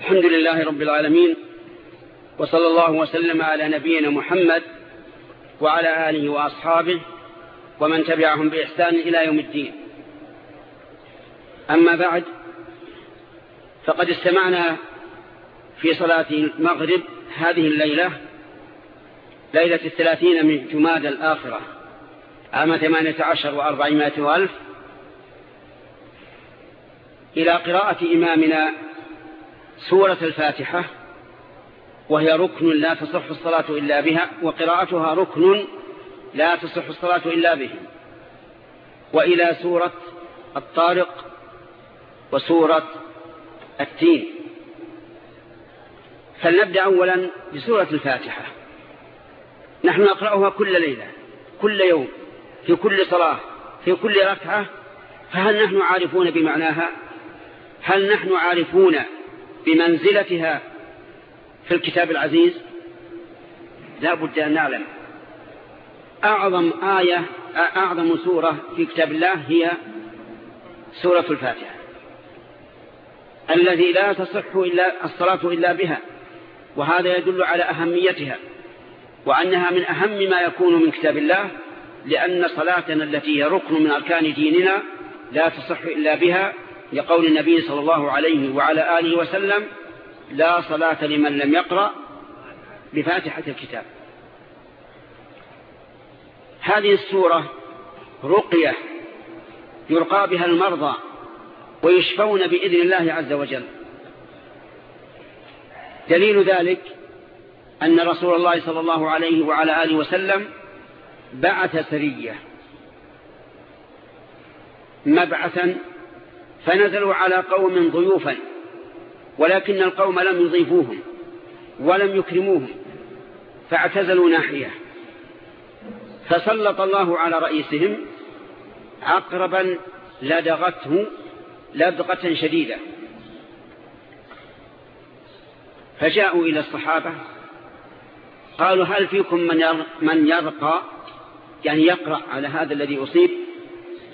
الحمد لله رب العالمين وصلى الله وسلم على نبينا محمد وعلى آله وأصحابه ومن تبعهم بإحسان إلى يوم الدين. أما بعد فقد استمعنا في صلاة المغرب هذه الليلة ليلة الثلاثين من جماد الآخرة عام ثمانية عشر وأربعمائة وألف إلى قراءة إمامنا سورة الفاتحة وهي ركن لا تصح الصلاة إلا بها وقراءتها ركن لا تصح الصلاة إلا به. وإلى سورة الطارق وسورة التين. فلنبدأ أولا بسورة الفاتحة. نحن نقرأها كل ليلة كل يوم في كل صلاة في كل ركعة. فهل نحن عارفون بمعناها؟ هل نحن عارفون بمنزلتها في الكتاب العزيز لا بد أن نعلم. أعظم آية أعظم سورة في كتاب الله هي سورة الفاتحة. الذي لا تصح إلا الصلاة إلا بها وهذا يدل على أهميتها وأنها من أهم ما يكون من كتاب الله لأن صلاتنا التي هي ركن من أركان ديننا لا تصح إلا بها لقول النبي صلى الله عليه وعلى آله وسلم لا صلاة لمن لم يقرأ بفاتحة الكتاب. هذه السورة رقية يرقى بها المرضى ويشفون بإذن الله عز وجل. دليل ذلك أن رسول الله صلى الله عليه وعلى آله وسلم بعث سرية مبعثا فنزلوا على قوم ضيوفا ولكن القوم لم يضيفوهم ولم يكرموهم فاعتزلوا ناحية. فسلط الله على رئيسهم عقربا لدغته لدغة شديدة. فجاءوا إلى الصحابة قالوا هل فيكم من من يرقى يعني يقرأ على هذا الذي أصيب؟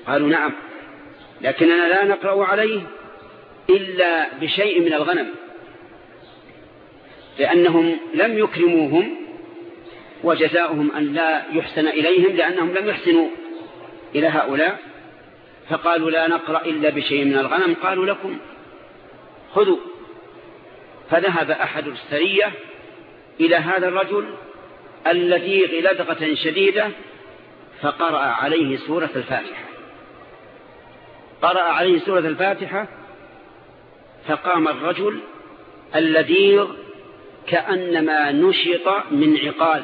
قالوا نعم. لكننا لا نقرأ عليه إلا بشيء من الغنم لأنهم لم يكرموهم وجزاؤهم أن لا يحسن إليهم لأنهم لم يحسنوا إلى هؤلاء فقالوا لا نقرأ إلا بشيء من الغنم قالوا لكم خذوا. فذهب أحد السرية إلى هذا الرجل الذي غلدغة شديدة فقرأ عليه سورة الفاتحة. قرأ عليه سورة الفاتحة فقام الرجل الذي كأنما نشط من عقال.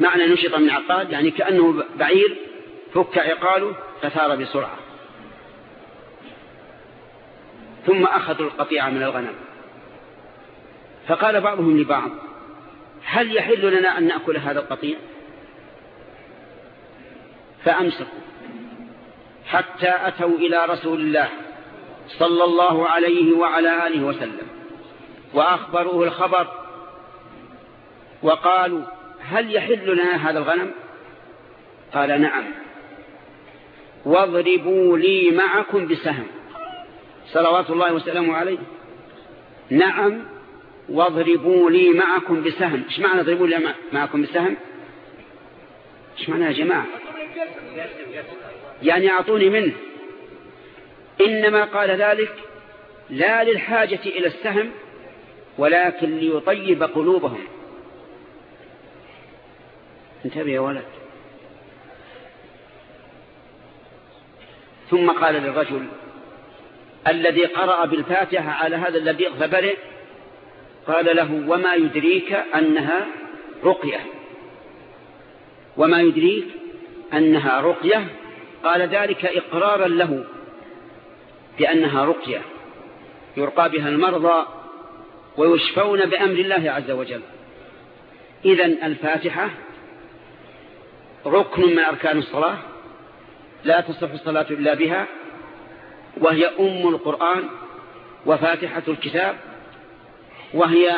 معنى نشط من عقال؟ يعني كأنه بعير فك عقاله فثار بسرعة. ثم أخذوا القطيعة من الغنم. فقال بعضهم لبعض هل يحل لنا أن نأكل هذا القطيع؟ فأمسكوا. حتى أتوا إلى رسول الله صلى الله عليه وعلى آله وسلم. وأخبروه الخبر وقالوا هل يحل لنا هذا الغنم؟ قال نعم. واضربوا لي معكم بسهم. صلوات الله وسلامه عليه. نعم واضربوا لي معكم بسهم. إيش معنى اضربوا لي معكم بسهم؟ إيش معنى يا جماعة؟ يعني أعطوني منه. إنما قال ذلك لا للحاجة إلى السهم ولكن ليطيب قلوبهم. انتبه يا ولد. ثم قال للرجل الذي قرأ بالفاتحة على هذا الذي فبرئ قال له وما يدريك أنها رقية. وما يدريك أنها رقية قال ذلك إقرارا له بأنها رقية يرقى بها المرضى ويشفون بأمر الله عز وجل. إذن الفاتحة ركن من أركان الصلاة لا تصح الصلاة إلا بها وهي أم القرآن وفاتحة الكتاب وهي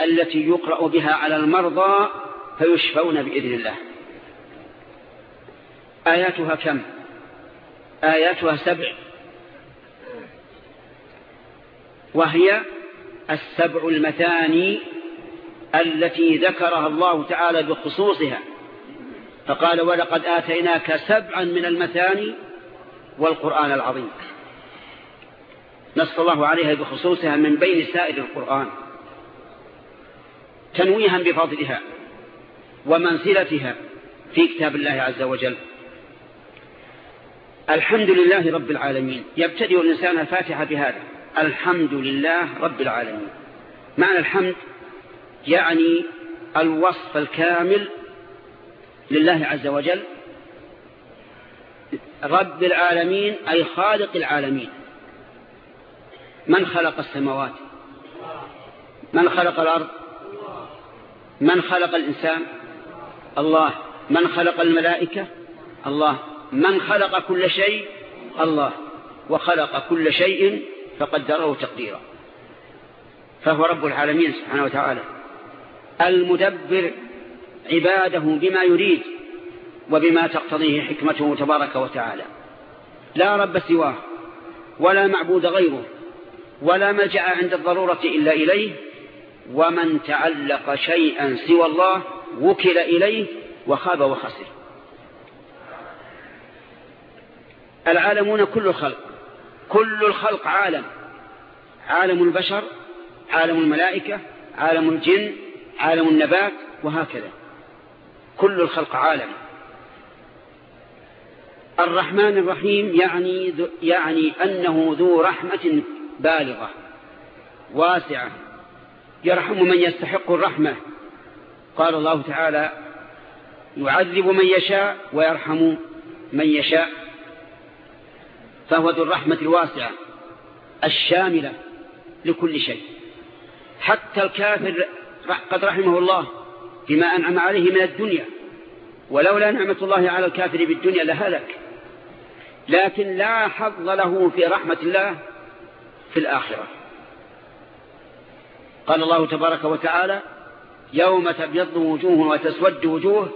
التي يقرأ بها على المرضى فيشفون بإذن الله. آياتها كم؟ آياتها سبع. وهي السبع المثاني التي ذكرها الله تعالى بخصوصها. فقال ولقد آتيناك سبعا من المثاني والقرآن العظيم. نص الله عليها بخصوصها من بين سائر القرآن. تنويها بفضلها ومنزلتها في كتاب الله عز وجل. الحمد لله رب العالمين. يبتدئ الإنسان الفاتحة بهذا. الحمد لله رب العالمين. معنى الحمد يعني الوصف الكامل لله عز وجل. رب العالمين أي خالق العالمين. من خلق السماوات؟ من خلق الأرض؟ من خلق الإنسان؟ الله. من خلق الملائكة؟ الله. من خلق كل شيء الله وخلق كل شيء فقدره تقديرا. فهو رب العالمين سبحانه وتعالى. المدبر عباده بما يريد وبما تقتضيه حكمته تبارك وتعالى. لا رب سواه ولا معبود غيره ولا ملجأ عند الضرورة إلا إليه ومن تعلق شيئا سوى الله وكل إليه وخاب وخسر. العالمون كل الخلق. كل الخلق عالم. عالم البشر عالم الملائكة عالم الجن عالم النبات وهكذا. كل الخلق عالم. الرحمن الرحيم يعني, يعني أنه ذو رحمة بالغة واسعة. يرحم من يستحق الرحمة. قال الله تعالى يعذب من يشاء ويرحم من يشاء. فهو ذو الرحمة الواسعة الشاملة لكل شيء. حتى الكافر قد رحمه الله بما أنعم عليه من الدنيا. ولولا نعمة الله على الكافر بالدنيا لهلك. لكن لا حظ له في رحمة الله في الآخرة. قال الله تبارك وتعالى يوم تبيض وجوه وتسود وجوه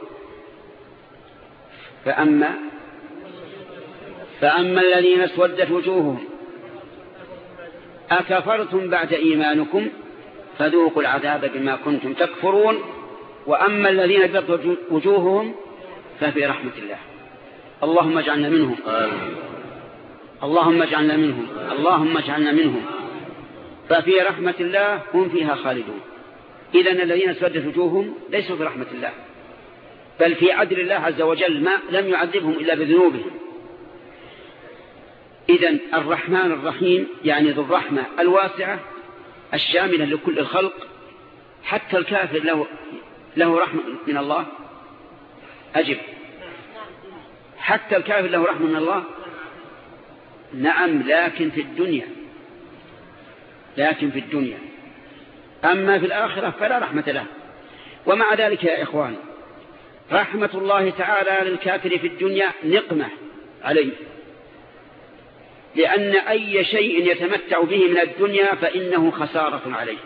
فأما فأما الذين اسودت وجوههم أكفرتم بعد إيمانكم؟ فذوقوا العذاب بما كنتم تكفرون. وأما الذين ابيضت وجوههم ففي رحمة الله. اللهم اجعلنا منهم. اللهم اجعلنا منهم. اللهم اجعلنا منهم. ففي رحمة الله هم فيها خالدون. إذا الذين اسودت وجوههم ليسوا في رحمة الله بل في عدل الله عز وجل ما لم يعذبهم إلا بذنوبهم. إذا الرحمن الرحيم يعني ذو الرحمة الواسعة الشاملة لكل الخلق. حتى الكافر له, له رحمة من الله. أجب. حتى الكافر له رحمة من الله؟ نعم لكن في الدنيا. لكن في الدنيا. أما في الآخرة فلا رحمة له. ومع ذلك يا إخوان رحمة الله تعالى للكافر في الدنيا نقمة عليه. لأن أي شيء يتمتع به من الدنيا فإنه خسارة عليه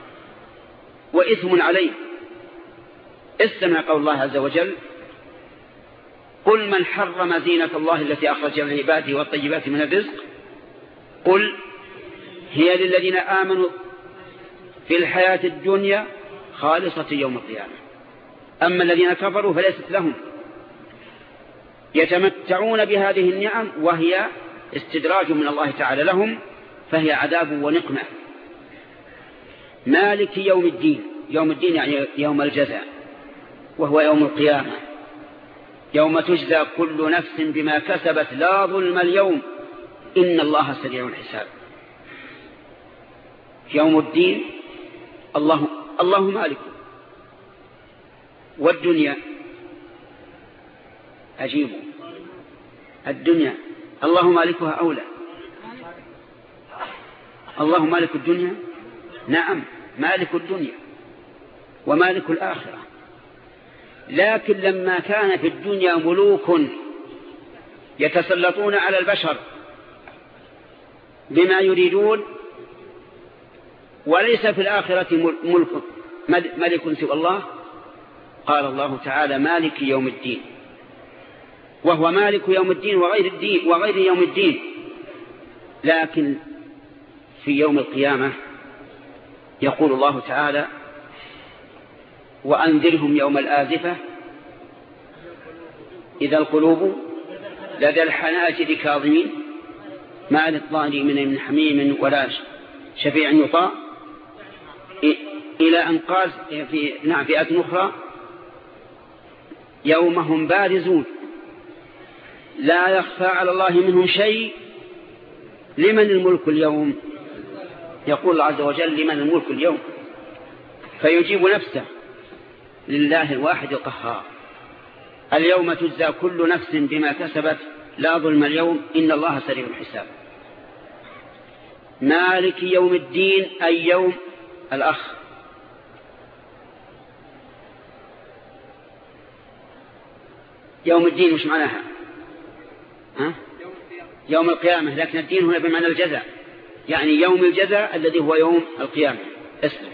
وإثم عليه. استمع قول الله عز وجل قل من حرم زينة الله التي أخرج لعباده والطيبات من الرزق؟ قل هي للذين آمنوا في الحياة الدنيا خالصة يوم القيامة. أما الذين كفروا فليست لهم. يتمتعون بهذه النعم وهي استدراج من الله تعالى لهم فهي عذاب ونقمة. مالك يوم الدين يوم الدين يعني يوم الجزاء وهو يوم القيامة. يوم تجزى كل نفس بما كسبت لا ظلم اليوم. إن الله سريع الحساب. يوم الدين الله الله مالك. والدنيا أجيبوا الدنيا الله مالكها أولى. الله مالك الدنيا؟ نعم مالك الدنيا ومالك الآخرة. لكن لما كان في الدنيا ملوك يتسلطون على البشر بما يريدون وليس في الآخرة ملك ملك سوى الله قال الله تعالى مالك يوم الدين. وهو مالك يوم الدين وغير الدين وغير يوم الدين. لكن في يوم القيامة يقول الله تعالى وأنذرهم يوم الآزفة إذا القلوب لدى الحناجر كاظمين. ما للظالمين من حميم ولا شفيع يطاع. إلى أن قال في نعم في آية أخرى يوم هم بارزون. لا يخفى على الله منهم شيء. لمن الملك اليوم؟ يقول الله عز وجل لمن الملك اليوم. فيجيب نفسه لله الواحد القهار. اليوم تجزى كل نفس بما كسبت. لا ظلم اليوم إن الله سريع الحساب. مالك يوم الدين أي يوم؟ الأخ. يوم الدين مش معناها؟ ها؟ يوم القيامة لكن الدين هنا بمعنى الجزاء. يعني يوم الجزاء الذي هو يوم القيامة. اسمع.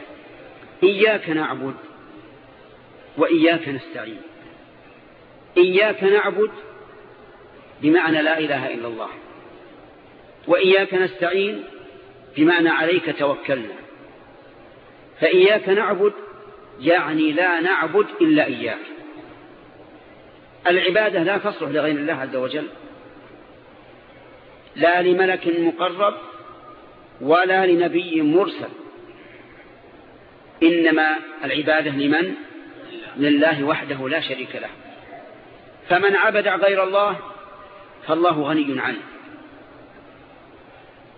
إياك نعبد وإياك نستعين. إياك نعبد بمعنى لا إله إلا الله. وإياك نستعين بمعنى عليك توكلنا. فإياك نعبد يعني لا نعبد إلا إياك. العبادة لا تصلح لغير الله عز وجل. لا لملك مقرب ولا لنبي مرسل. إنما العبادة لمن؟ لله وحده لا شريك له. فمن عبد غير الله فالله غني عنه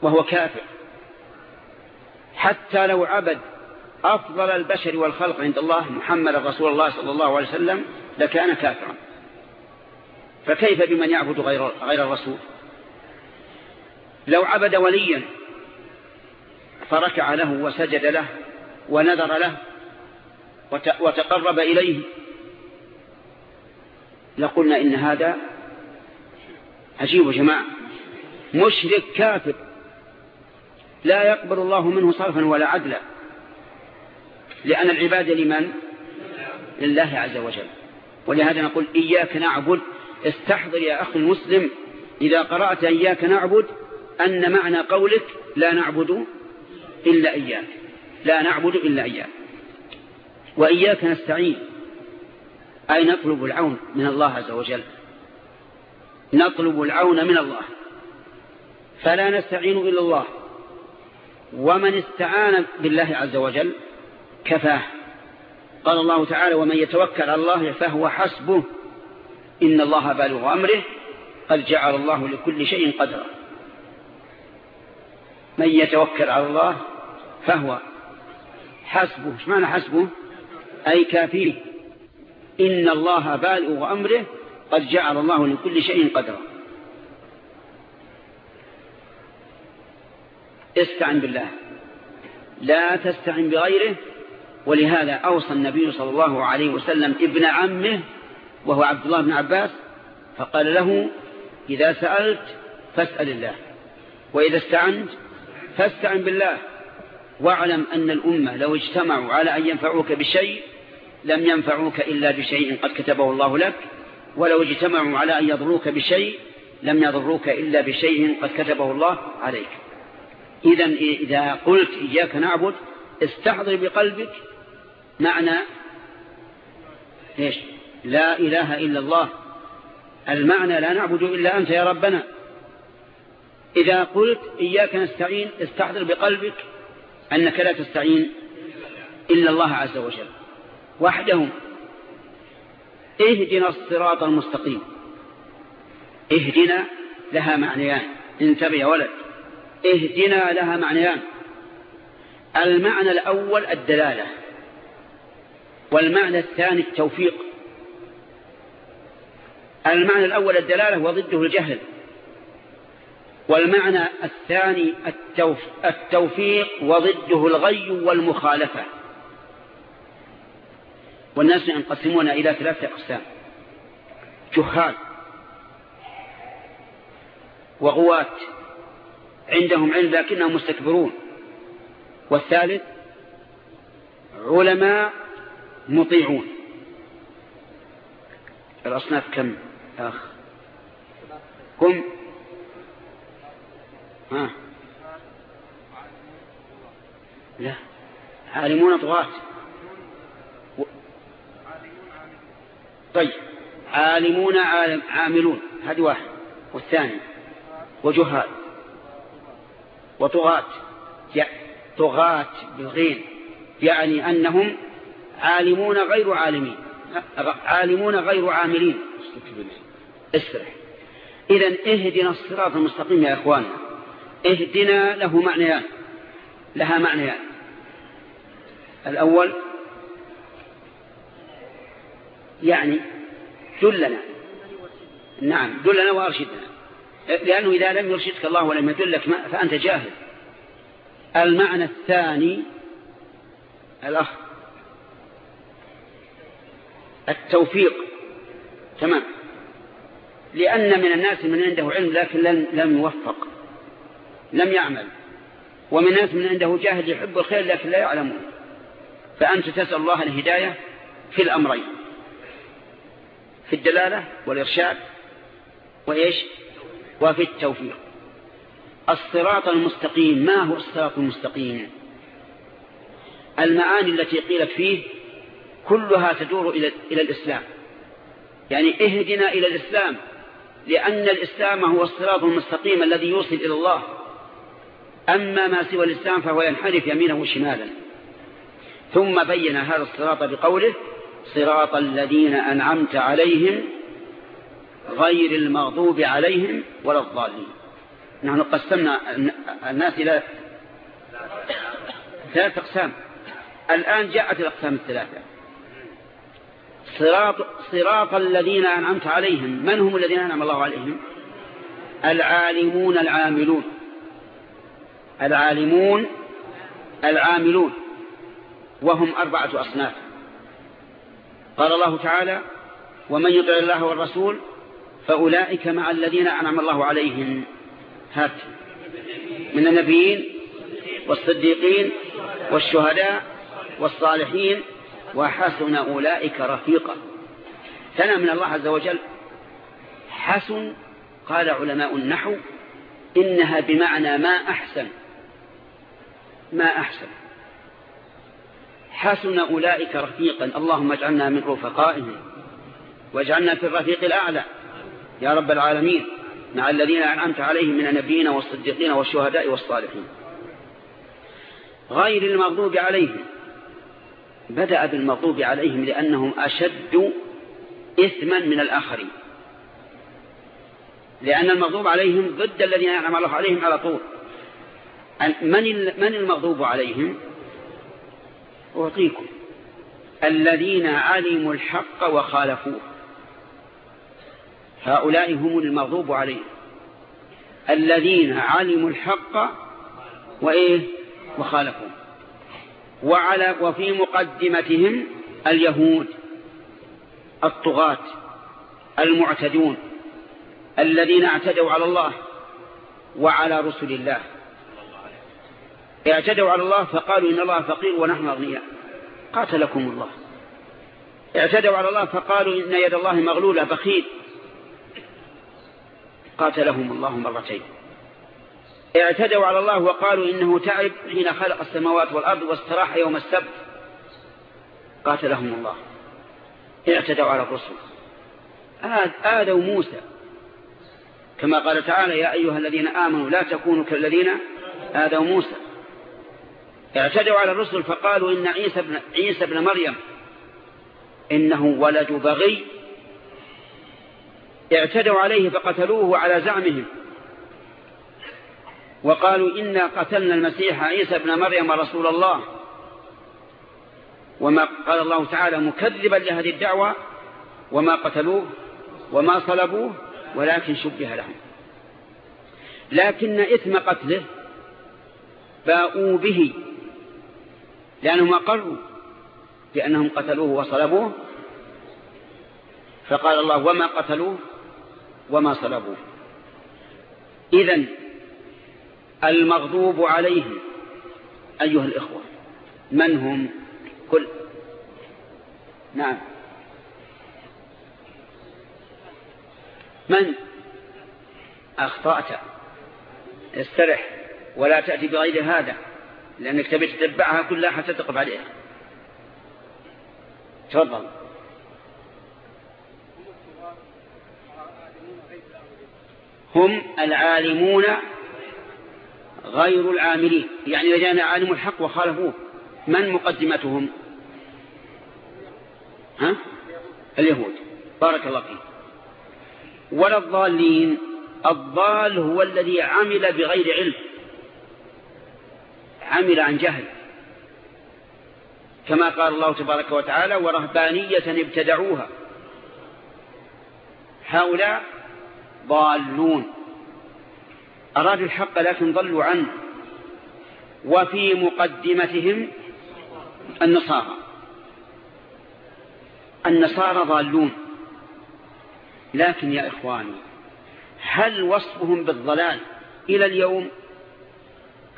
وهو كافر. حتى لو عبد أفضل البشر والخلق عند الله محمد رسول الله صلى الله عليه وسلم لكان كافرا. فكيف بمن يعبد غير, غير الرسول؟ لو عبد وليا فركع له وسجد له ونذر له وتقرب إليه لقلنا إن هذا عجيب جماعة. مشرك كافر. لا يقبل الله منه صرفا ولا عدلا. لأن العبادة لمن؟ لله عز وجل. ولهذا نقول إياك نعبد. استحضر يا أخي المسلم إذا قرأت إياك نعبد أن معنى قولك لا نعبد إلا إياك. لا نعبد إلا إياك. وإياك نستعين. أي نطلب العون من الله عز وجل. نطلب العون من الله. فلا نستعين إلا الله. ومن استعان بالله عز وجل كفاه. قال الله تعالى ومن يتوكل على الله فهو حسبه. إن الله بالغ أمره. قد جعل الله لكل شيء قدرا. من يتوكل على الله فهو حسبه. إيش معنى حسبه؟ أي كافيه. إن الله بالغ أمره قد جعل الله لكل شيء قدرا. استعن بالله. لا تستعن بغيره. ولهذا أوصى النبي صلى الله عليه وسلم ابن عمه وهو عبد الله بن عباس فقال له إذا سألت فاسأل الله. وإذا استعنت فاستعن بالله. واعلم أن الأمة لو اجتمعوا على أن ينفعوك بشيء لم ينفعوك إلا بشيء قد كتبه الله لك. ولو اجتمعوا على أن يضروك بشيء لم يضروك إلا بشيء قد كتبه الله عليك. إذا إذا قلت إياك نعبد استحضر بقلبك معنى إيش؟ لا إله إلا الله. المعنى لا نعبد إلا أنت يا ربنا. إذا قلت إياك نستعين استحضر بقلبك أنك لا تستعين إلا الله عز وجل. وحده اهدنا الصراط المستقيم. اهدنا لها معنيان. انتبه يا ولد. اهدنا لها معنيان. المعنى الأول الدلالة. والمعنى الثاني التوفيق. المعنى الأول الدلالة وضده الجهل. والمعنى الثاني التوفيق وضده الغي والمخالفة. والناس ينقسمون إلى ثلاثة أقسام. جهال وغواة عندهم علم لكنهم مستكبرون. والثالث علماء مطيعون. الأصناف كم أخ؟ كم ها. لا. عالمون طغاة طيب. عالمون عالم عاملون. هذه واحد. والثاني. وجهال. وطغاة. طغاة بالغين. يعني أنهم عالمون غير عالمين. عالمون غير عاملين. اسرح. إذا اهدنا الصراط المستقيم يا إخواننا. اهدنا له معنيان لها معنيان. الأول يعني دلنا نعم دلنا وأرشدنا. لأنه إذا لم يرشدك الله ولم يدلك فأنت جاهل. المعنى الثاني الأخ التوفيق. تمام. لأن من الناس من عنده علم لكن لم يوفق. لم يعمل. ومن الناس من عنده جاهل يحب الخير لكن لا يعلمون فأنت تسأل الله الهداية في الأمرين. في الدلالة والإرشاد وإيش؟ وفي التوفيق. الصراط المستقيم ما هو الصراط المستقيم؟ المعاني التي قيلت فيه كلها تدور إلى, إلى الإسلام. يعني اهدنا إلى الإسلام لأن الإسلام هو الصراط المستقيم الذي يوصل إلى الله. أما ما سوى الإسلام فهو ينحرف يمينه وشمالا. ثم بين هذا الصراط بقوله صراط الذين أنعمت عليهم غير المغضوب عليهم ولا الضالين. نحن قسمنا الناس إلى ثلاث أقسام. الآن جاءت الأقسام الثلاثة. صراط, صراط الذين أنعمت عليهم. من هم الذين أنعم الله عليهم؟ العالمون العاملون. العالمون العاملون وهم أربعة أصناف. قال الله تعالى ومن يطع الله والرسول فأولئك مع الذين أنعم الله عليهم. هات. من النبيين والصديقين والشهداء والصالحين وحسن أولئك رفيقا. ثنى من الله عز وجل. حسن قال علماء النحو إنها بمعنى ما أحسن. ما أحسن. حسن أولئك رفيقا. اللهم اجعلنا من رفقائهم واجعلنا في الرفيق الأعلى. يا رب العالمين مع الذين أنعمت عليهم من النبيين والصديقين والشهداء والصالحين. غير المغضوب عليهم. بدأ بالمغضوب عليهم لأنهم أشد إثما من الآخرين. لأن المغضوب عليهم ضد الذين أنعم الله عليهم على طول. من من المغضوب عليهم؟ أعطيكم. الذين علموا الحق وخالفوه. هؤلاء هم المغضوب عليهم. الذين علموا الحق وإيه؟ وخالفوه. وعلى وفي مقدمتهم اليهود الطغاة المعتدون الذين اعتدوا على الله وعلى رسل الله. اعتدوا على الله فقالوا إن الله فقير ونحن أغنياء. قاتلكم الله. اعتدوا على الله فقالوا إن يد الله مغلولة بخيل. قاتلهم الله مرتين. اعتدوا على الله وقالوا إنه تعب حين خلق السماوات والأرض واستراح يوم السبت. قاتلهم الله. اعتدوا على الرسل. آذوا موسى. كما قال تعالى يا أيها الذين آمنوا لا تكونوا كالذين آذوا موسى. اعتدوا على الرسل فقالوا إن عيسى بن, عيسى بن مريم إنه ولد بغي. اعتدوا عليه فقتلوه على زعمهم. وقالوا إنا قتلنا المسيح عيسى بن مريم رسول الله. وما قال الله تعالى مكذبا لهذه الدعوة. وما قتلوه وما صلبوه ولكن شبه لهم. لكن إثم قتله باءوا به. لأنهم أقروا بأنهم قتلوه وصلبوه. فقال الله وما قتلوه وما صلبوه. إذن المغضوب عليهم أيها الإخوة. من هم؟ كل. نعم. من؟ أخطأت. استرح. ولا تأتي بغير هذا. لأنك تبي تتبعها كلها حتى تقف عليها. تفضل. هم العالمون غير العاملين. يعني إذا جاءنا عالم الحق وخالفوه من مقدمتهم؟ ها؟ اليهود. بارك الله فيك. ولا الضالين. الضال هو الذي عمل بغير علم. عمل عن جهل. كما قال الله تبارك وتعالى ورهبانية ابتدعوها. هؤلاء ضالون. أرادوا الحق لكن ضلوا عنه. وفي مقدمتهم النصارى. النصارى ضالون. لكن يا إخواني هل وصفهم بالضلال إلى اليوم؟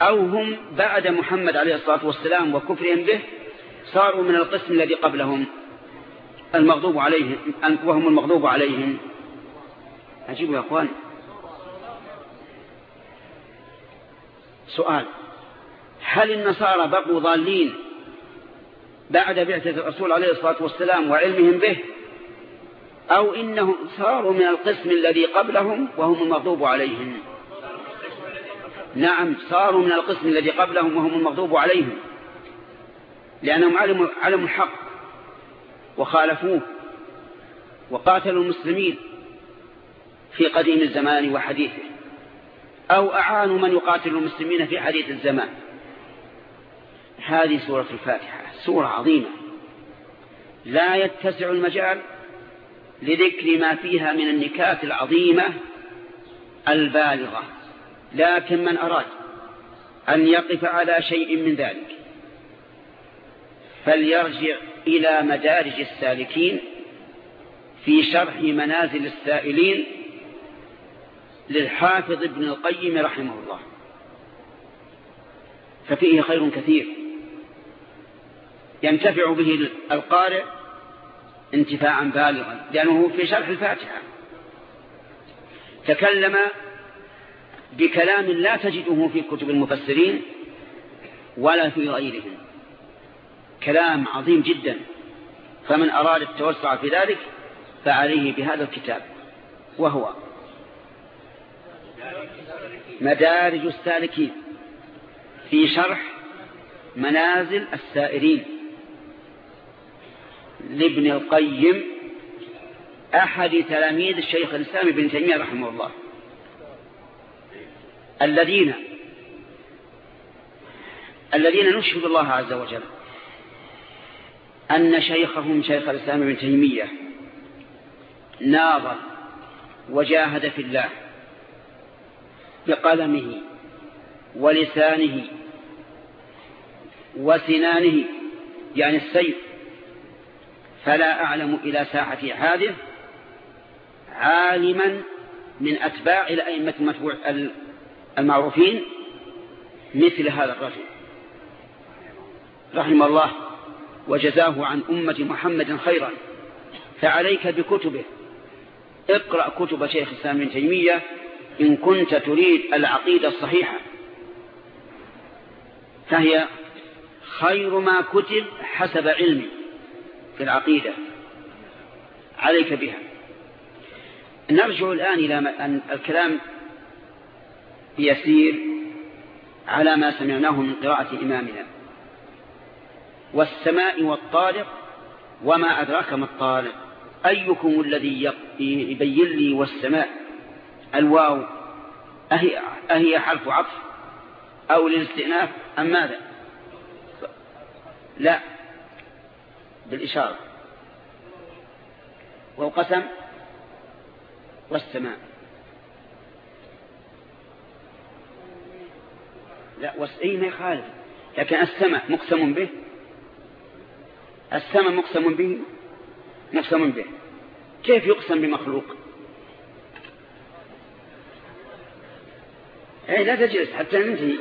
أو هم بعد محمد عليه الصلاة والسلام وكفرهم به صاروا من القسم الذي قبلهم. المغضوب عليهم وهم المغضوب عليهم. عجيب يا أخوان. سؤال. هل النصارى بقوا ضالين بعد بعثة الرسول عليه الصلاة والسلام وعلمهم به؟ أو إنهم صاروا من القسم الذي قبلهم وهم المغضوب عليهم؟ نعم صاروا من القسم الذي قبلهم وهم المغضوب عليهم. لأنهم علموا, علموا الحق وخالفوه وقاتلوا المسلمين في قديم الزمان وحديثه أو أعانوا من يقاتل المسلمين في حديث الزمان. هذه سورة الفاتحة سورة عظيمة. لا يتسع المجال لذكر ما فيها من النكات العظيمة البالغة. لكن من أراد أن يقف على شيء من ذلك فليرجع إلى مدارج السالكين في شرح منازل السائلين للحافظ ابن القيم رحمه الله. ففيه خير كثير ينتفع به القارئ انتفاعا بالغا لأنه في شرح الفاتحة تكلم بكلام لا تجده في كتب المفسرين ولا في غيرهم. كلام عظيم جدا. فمن أراد التوسع في ذلك فعليه بهذا الكتاب. وهو مدارج السالكين في شرح منازل السائرين. لابن القيم أحد تلاميذ الشيخ الإسلام بن تيمية رحمه الله. الذين الذين نشهد الله عز وجل أن شيخهم شيخ الإسلام بن تيمية ناظر وجاهد في الله بقلمه ولسانه وسنانه يعني السيف فلا أعلم إلى ساعة هذه عالما من أتباع الأئمة المعروفين مثل هذا الرجل. رحم الله وجزاه عن أمة محمد خيرا. فعليك بكتبه. اقرأ كتب شيخ الإسلام بن تيمية إن كنت تريد العقيدة الصحيحة. فهي خير ما كتب حسب علمي في العقيدة. عليك بها. نرجع الآن إلى الكلام يسير على ما سمعناه من قراءة إمامنا. والسماء والطارق وما أدراك ما الطارق. أيكم الذي يبين لي والسماء؟ الواو أهي, أهي حرف عطف أو للاستئناف أم ماذا؟ لا بالإشارة. والقسم والسماء. لا والسئي ما يخالف. لكن السماء مقسم به؟ السماء مقسم به؟ مقسم به. كيف يقسم بمخلوق؟ اي لا تجلس حتى ننتهي.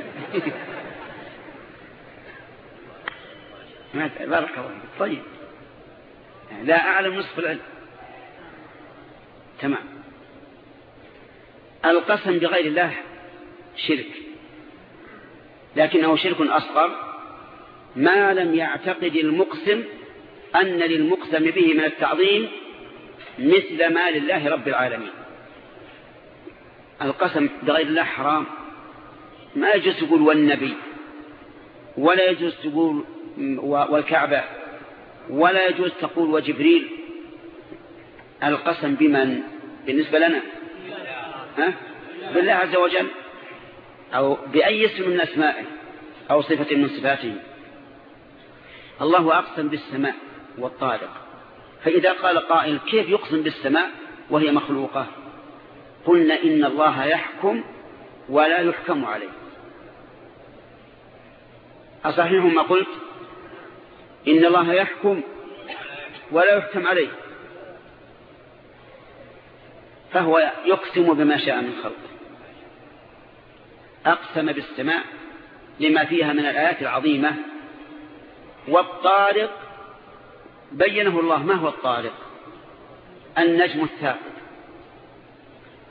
بارك الله طيب. لا أعلم نصف العلم تمام. القسم بغير الله شرك. لكنه شرك أصغر ما لم يعتقد المقسم أن للمقسم به من التعظيم مثل ما لله رب العالمين. القسم بغير الله حرام. ما يجوز تقول والنبي ولا يجوز تقول والكعبة ولا يجوز تقول وجبريل. القسم بمن؟ بالنسبة لنا. ها؟ بالله عز وجل. أو بأي اسم من أسمائه أو صفة من صفاته. الله أقسم بالسماء والطارق. فإذا قال قائل كيف يقسم بالسماء؟ وهي مخلوقة. قلنا إن الله يحكم ولا يحكم عليه. أصحيح ما قلت؟ إن الله يحكم ولا يحكم عليه. فهو يقسم بما شاء من خلقه. أقسم بالسماء لما فيها من الآيات العظيمة والطارق بينه الله ما هو الطارق؟ النجم الثاقب.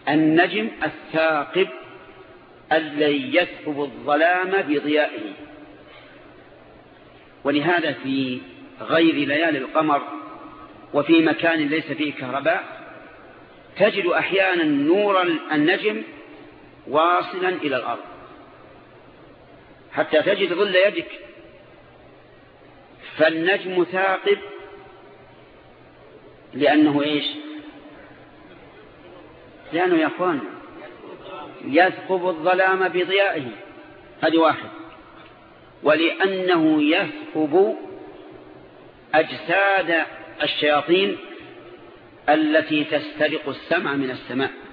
النجم الثاقب الذي يثقب الظلام بضيائه. ولهذا في غير ليالي القمر وفي مكان ليس فيه كهرباء تجد أحيانا نور النجم واصلا إلى الأرض. حتى تجد ظل يدك. فالنجم ثاقب لأنه إيش؟ لأنه يا أخوان يثقب الظلام بضيائه. هذه واحد. ولأنه يثقب أجساد الشياطين التي تسترق السمع من السماء.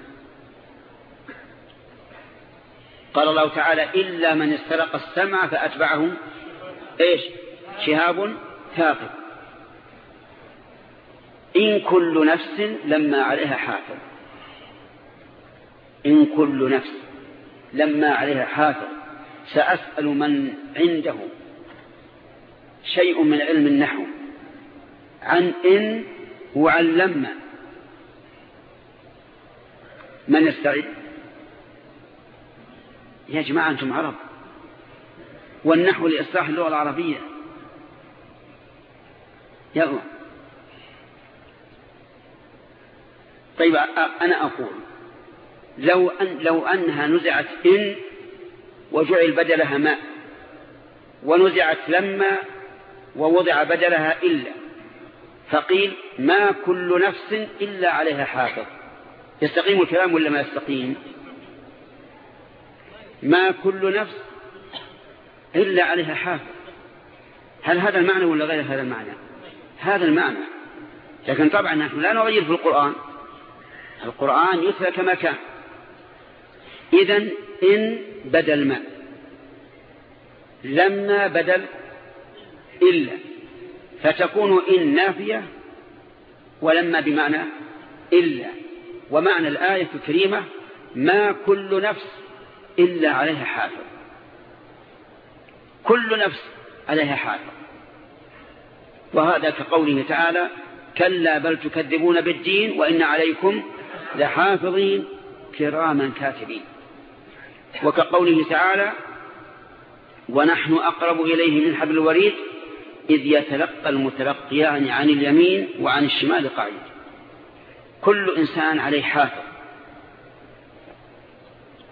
قال الله تعالى إلا من استرق السمع فأتبعه إيش؟ شهاب ثاقب. إن كل نفس لما عليها حافظ. إن كل نفس لما عليها حافظ. سأسأل من عنده شيء من علم النحو. عن إن وعن لما. من يستعد؟ يا جماعة أنتم عرب. والنحو لإصلاح اللغة العربية. يلا. طيب أنا أقول لو, أن لو أنها نزعت إن وجعل بدلها ماء ونزعت لما ووضع بدلها إلا فقيل ما كل نفس إلا عليها حافظ. يستقيم الكلام ولا ما يستقيم؟ ما كل نفس إلا عليها حافظ. هل هذا المعنى ولا غير هذا المعنى؟ هذا المعنى. لكن طبعا نحن لا نغير في القرآن. القرآن يتلى كما كان. إذن إن بدل ما. لما بدل إلا. فتكون إن نافية ولما بمعنى إلا. ومعنى الآية الكريمة ما كل نفس إلا عليها حافظ. كل نفس عليها حافظ. وهذا كقوله تعالى كلا بل تكذبون بالدين وإن عليكم لحافظين كراما كاتبين. وكقوله تعالى ونحن أقرب إليه من حبل الوريد إذ يتلقى المتلقيان عن اليمين وعن الشمال قعيد كل إنسان عليه حافظ.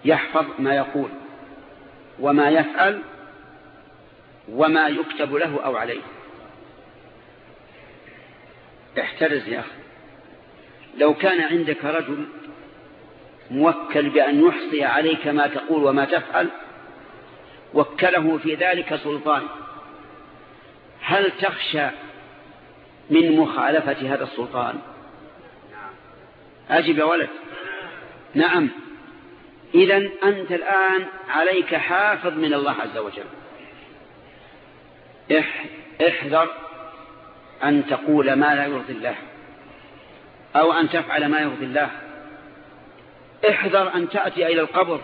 يحفظ ما يقول وما يفعل وما يكتب له أو عليه. احترز يا أخي. لو كان عندك رجل موكل بأن يحصي عليك ما تقول وما تفعل وكله في ذلك سلطان هل تخشى من مخالفة هذا السلطان؟ أجب يا ولد. نعم. إذا أنت الآن عليك حافظ من الله عز وجل. احذر أن تقول ما لا يرضي الله أو أن تفعل ما يرضي الله. احذر أن تأتي إلى القبر.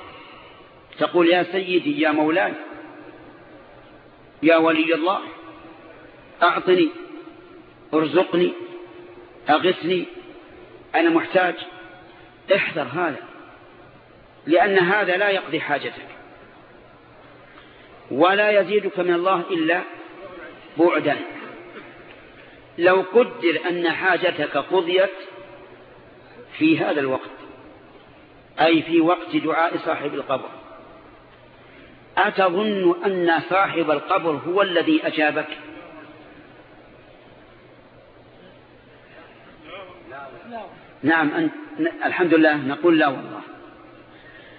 تقول يا سيدي يا مولاي يا ولي الله أعطني أرزقني أغثني أنا محتاج. احذر هذا. لأن هذا لا يقضي حاجتك. ولا يزيدك من الله إلا بعدا. لو قدر أن حاجتك قضيت في هذا الوقت أي في وقت دعاء صاحب القبر أتظن أن صاحب القبر هو الذي أجابك؟ نعم أنت الحمد لله نقول لا والله.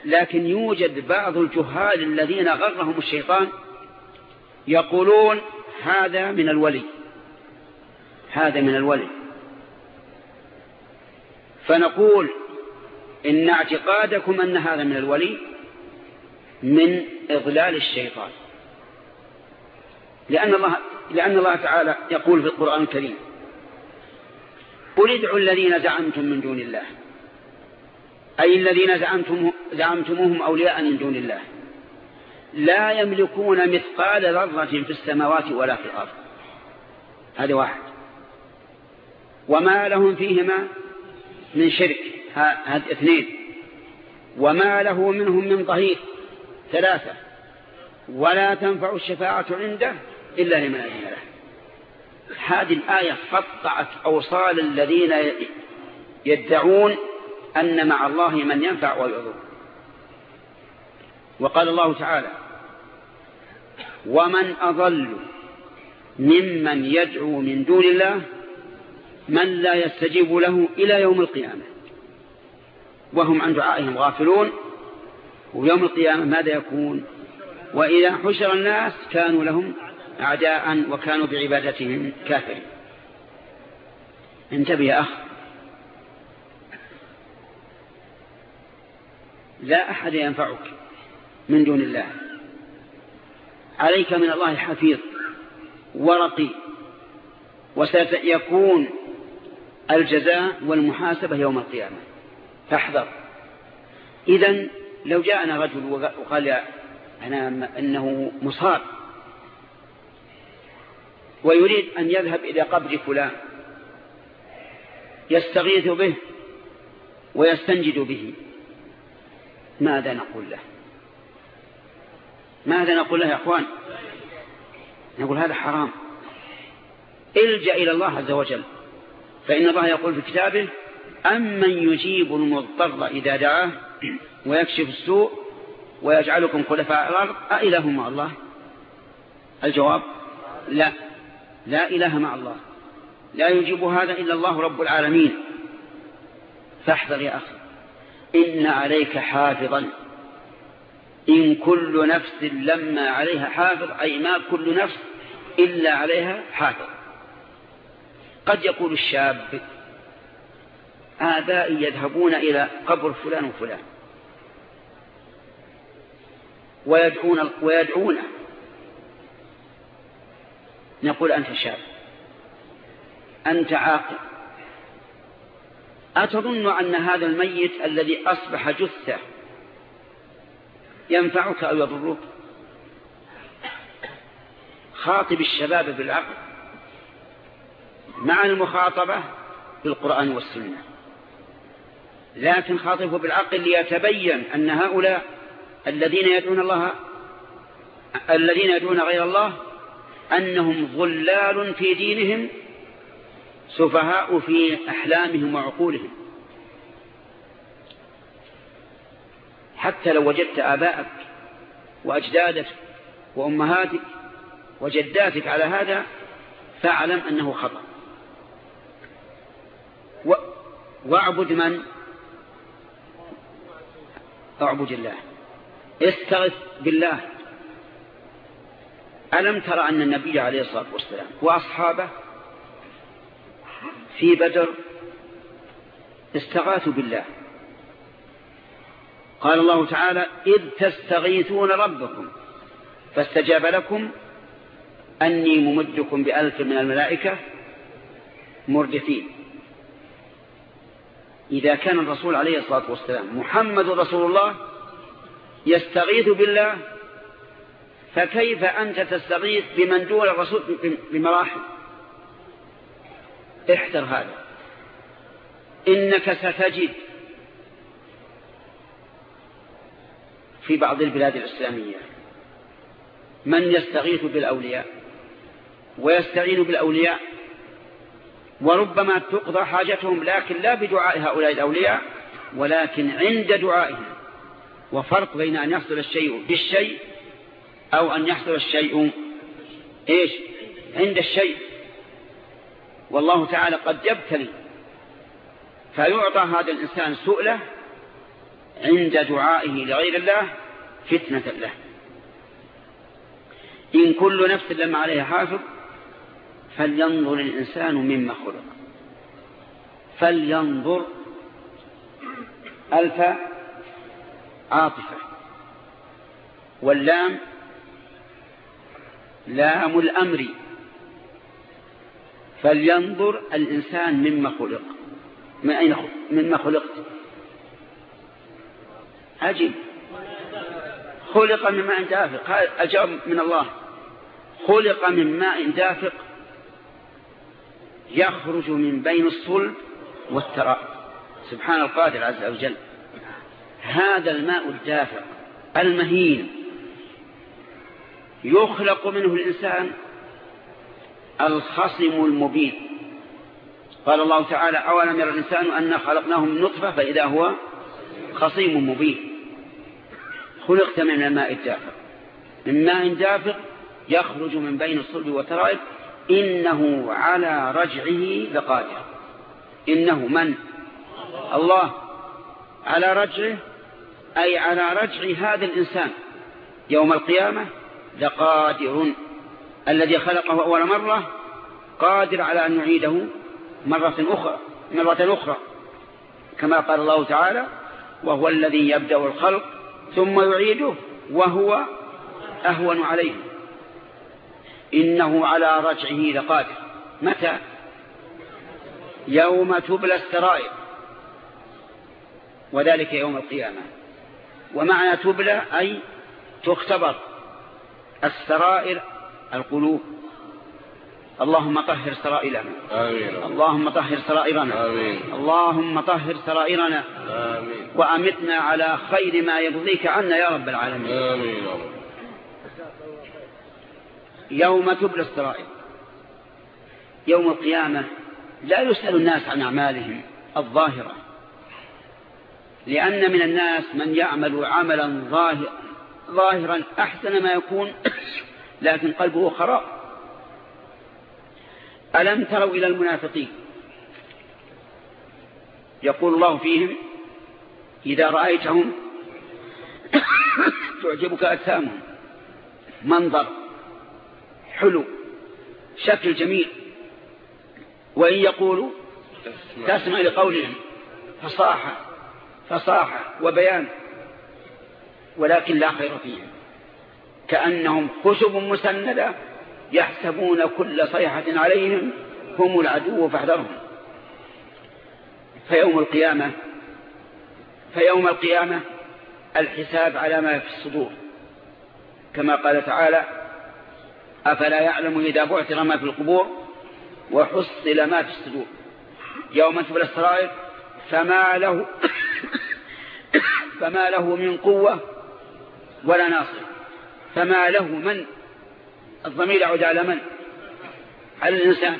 لكن يوجد بعض الجهال الذين غرهم الشيطان يقولون هذا من الولي. هذا من الولي. فنقول إن اعتقادكم أن هذا من الولي من إضلال الشيطان. لأن الله, لأن الله تعالى يقول في القرآن الكريم قل ادعوا الذين زعمتم من دون الله أي الذين زعمتم زعمتموهم أولياء من دون الله. لا يملكون مثقال ذرة في السماوات ولا في الأرض. هذا واحد. وما لهم فيهما من شرك. هذا اثنين. وما له منهم من ظهير ثلاثة. ولا تنفع الشفاعة عنده إلا لمن أذن له. هذه الآية قطعت أوصال الذين يدعون أن مع الله من ينفع ويضر. وقال الله تعالى ومن أضل ممن يدعو من دون الله من لا يستجيب له إلى يوم القيامة. وهم عن دعائهم غافلون ويوم القيامة ماذا يكون؟ وإذا حشر الناس كانوا لهم أعداء وكانوا بعبادتهم كافرين. انتبه يا أخ. لا أحد ينفعك من دون الله. عليك من الله حفيظ ورقي وسيكون الجزاء والمحاسبة يوم القيامة. فاحذر. إذا لو جاءنا رجل وقال أنا أنه مصاب ويريد أن يذهب إلى قبر فلان يستغيث به ويستنجد به ماذا نقول له؟ ماذا نقول له يا أخوان؟ نقول هذا حرام. الجأ إلى الله عز وجل. فإن الله يقول في كتابه أمن يجيب المضطر إذا دعاه ويكشف السوء ويجعلكم خلفاء الأرض أإله مع الله؟ الجواب لا. لا إله مع الله. لا يجيب هذا إلا الله رب العالمين. فاحذر يا أخي. إن عليك حافظا. إن كل نفس لما عليها حافظ أي ما كل نفس إلا عليها حافظ. قد يقول الشاب آبائي يذهبون إلى قبر فلان وفلان. ويدعون ويدعونه نقول أنت شاب. أنت عاقل. أتظن أن هذا الميت الذي أصبح جثة ينفعك أو يضرك؟ خاطب الشباب بالعقل مع المخاطبة بالقرآن والسنة. لكن خاطبه بالعقل ليتبين أن هؤلاء الذين يدعون الله الذين يدعون غير الله أنهم ظلال في دينهم سفهاء في أحلامهم وعقولهم. حتى لو وجدت آباءك وأجدادك وأمهاتك وجداتك على هذا فاعلم أنه خطأ. واعبد من؟ أعبد الله. استغث بالله. ألم ترى أن النبي عليه الصلاة والسلام وأصحابه في بدر استغاثوا بالله. قال الله تعالى إذ تستغيثون ربكم فاستجاب لكم أني ممدكم بألف من الملائكة مردفين. إذا كان الرسول عليه الصلاة والسلام محمد رسول الله يستغيث بالله فكيف أنت تستغيث بمن دون الرسول بمراحل؟ احذر هذا. إنك ستجد في بعض البلاد الإسلامية من يستغيث بالأولياء ويستعين بالأولياء وربما تقضى حاجتهم لكن لا بدعاء هؤلاء الأولياء ولكن عند دعائهم وفرق بين أن يحصل الشيء بالشيء أو أن يحصل الشيء إيش؟ عند الشيء. والله تعالى قد يبتلي فيعطى هذا الإنسان سؤله عند دعائه لغير الله فتنة له. إن كل نفس لما عليها حافظ فلينظر الإنسان مما خلق. فلينظر ألف عاطفة. واللام لام الأمر فلينظر الإنسان مما خلق. من أين مما خلقت؟ عجيب. خلق من ماء دافق. الجواب من الله. خلق من ماء دافق يخرج من بين الصلب والتراب سبحان القادر عز وجل. هذا الماء الدافق المهين يخلق منه الإنسان الخصم المبين. قال الله تعالى أولم يرى الإنسان أن من نطفة فإذا هو خصيم مبين. خلقت من الماء الدافق من ماء دافق يخرج من بين الصلب والترائب. إنه على رجعه لقادر. إنه من؟ الله. على رجعه أي على رجع هذا الإنسان. يوم القيامة لقادر. الذي خلقه أول مرة قادر على أن يعيده مرة أخرى مرة أخرى. كما قال الله تعالى وهو الذي يبدأ الخلق ثم يعيده وهو أهون عليه إنه على رجعه لقادر. متى؟ يوم تبلى السرائر. وذلك يوم القيامة. ومعنى تبلى أي تختبر السرائر القلوب. اللهم طهر سرائرنا. آمين. اللهم طهر سرائرنا. آمين. اللهم طهر سرائرنا. آمين. وأمتنا على خير ما يرضيك عنا يا رب العالمين. آمين يوم تبلى السرائر. يوم القيامة لا يسأل الناس عن أعمالهم الظاهرة. لأن من الناس من يعمل عملا ظاهر ظاهرا أحسن ما يكون لكن قلبه خراب. ألم تروا إلى المنافقين؟ يقول الله فيهم إذا رأيتهم تعجبك أجسامهم. منظر حلو شكل جميل. وإن يقولوا تسمع لقولهم. فصاحة فصاحة وبيان. ولكن لا خير فيهم. كأنهم خشب مسندة يحسبون كل صيحة عليهم هم العدو فاحذرهم. فيوم القيامة فيوم القيامة الحساب على ما في الصدور. كما قال تعالى أفلا يعلم إذا بعثر ما في القبور وحصل ما في الصدور. يوم تبلى السرائر فما له فما له من قوة ولا ناصر. فما له من؟ الضمير يعود على من؟ على الإنسان.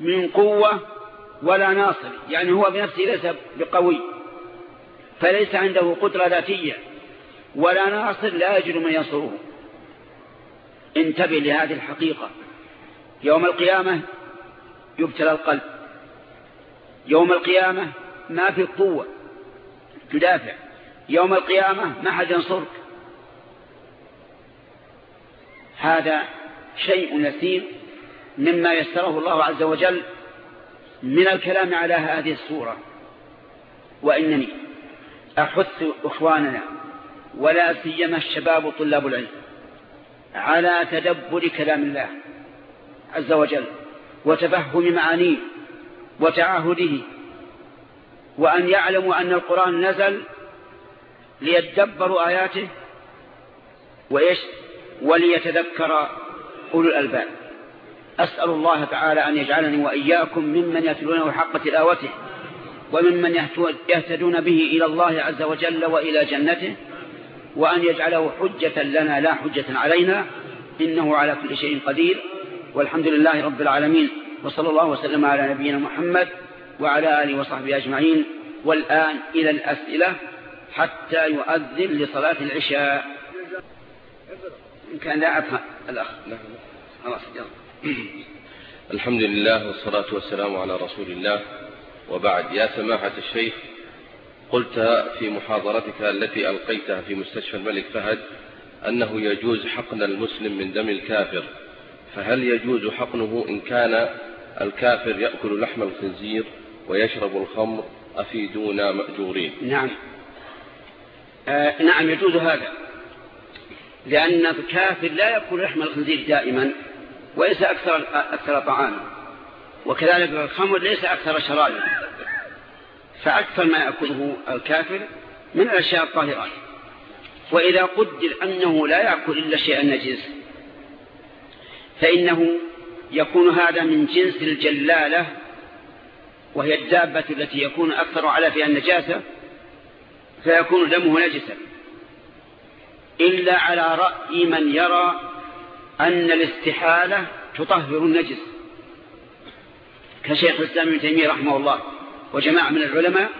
من قوة ولا ناصر. يعني هو بنفسه ليس بقوي. فليس عنده قدرة ذاتية. ولا ناصر لا يجد من ينصره. انتبه لهذه الحقيقة. يوم القيامة يبتلى القلب. يوم القيامة ما في قوة تدافع. يوم القيامة ما حد ينصرك. هذا شيء يسير مما يسره الله عز وجل من الكلام على هذه الصورة. وإنني أحث إخواننا ولا سيما الشباب طلاب العلم على تدبر كلام الله عز وجل وتفهم معانيه وتعاهده وأن يعلموا أن القرآن نزل ليتدبروا آياته وليتذكر أولو الألباب. أسأل الله تعالى أن يجعلني وإياكم ممن يتلونه حق تلاوته وممن يهتدون به إلى الله عز وجل وإلى جنته وأن يجعله حجة لنا لا حجة علينا إنه على كل شيء قدير. والحمد لله رب العالمين وصلى الله وسلم على نبينا محمد وعلى آله وصحبه أجمعين. والآن إلى الأسئلة حتى يؤذن لصلاة العشاء. إن كان لا أفهم. الأخ. خلاص الحمد لله والصلاة والسلام على رسول الله. وبعد يا سماحة الشيخ قلت في محاضرتك التي ألقيتها في مستشفى الملك فهد أنه يجوز حقن المسلم من دم الكافر. فهل يجوز حقنه إن كان الكافر يأكل لحم الخنزير ويشرب الخمر أفيدونا مأجورين؟ نعم. آه نعم يجوز هذا. لأن الكافر لا يأكل لحم الخنزير دائما وليس أكثر, أكثر طعاما. وكذلك الخمر ليس أكثر شرابا. فأكثر ما يأكله الكافر من الأشياء الطاهرات وإذا قدر أنه لا يأكل إلا شيئا نجس فإنه يكون هذا من جنس الجلالة وهي الدابة التي يكون أكثر على فيها النجاسة فيكون دمه نجسا. إلا على رأي من يرى أن الاستحالة تطهر النجس. كشيخ الإسلام ابن تيمية رحمه الله وجماعة من العلماء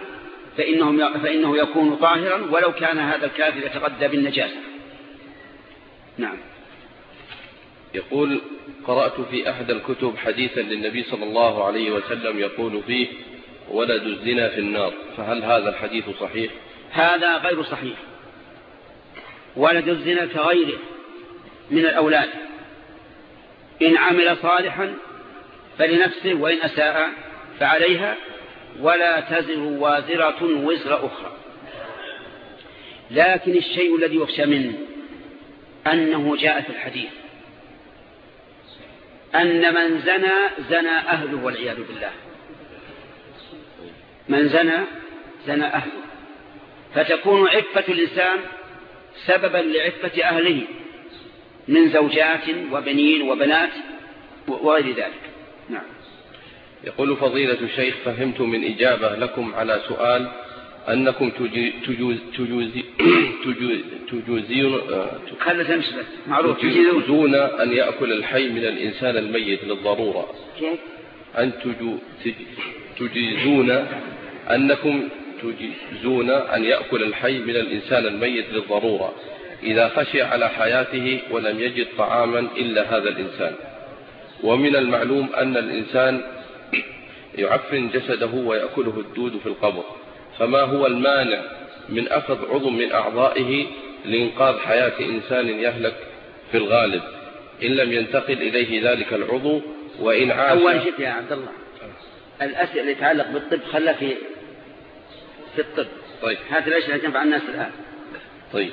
فإنهم فإنه يكون طاهرا ولو كان هذا الكافر يتغذى بالنجاسة. نعم. يقول قرأت في أحد الكتب حديثا للنبي صلى الله عليه وسلم يقول فيه ولد الزنا في النار فهل هذا الحديث صحيح؟ هذا غير صحيح. ولد الزنا كغيره من الأولاد. إن عمل صالحا فلنفسه وإن أساء فعليها ولا تزر وازرة وزر أخرى. لكن الشيء الذي يخشى منه أنه جاء في الحديث أن من زنى زنى أهله والعياذ بالله. من زنى زنى أهله. فتكون عفة الإنسان سببا لعفة أهله من زوجات وبنين وبنات وغير ذلك. نعم. يقول فضيلة الشيخ فهمت من إجابة لكم على سؤال أنكم تجوز تجوز تجوز تجوزون معروف. تجوزون أن يأكل الحي من الإنسان الميت للضرورة. كيف؟ أن تجيزون أنكم تجيزون أن يأكل الحي من الإنسان الميت للضرورة إذا خشي على حياته ولم يجد طعاما إلا هذا الإنسان. ومن المعلوم أن الإنسان يعفن جسده ويأكله الدود في القبر فما هو المانع من أخذ عضو من أعضائه لإنقاذ حياة إنسان يهلك في الغالب؟ إن لم ينتقل إليه ذلك العضو وإن عاش أول شيء يا عبد الله الأسئلة اللي يتعلق بالطب خلها في في الطب. طيب هذه الأشياء تنفع الناس الآن. طيب.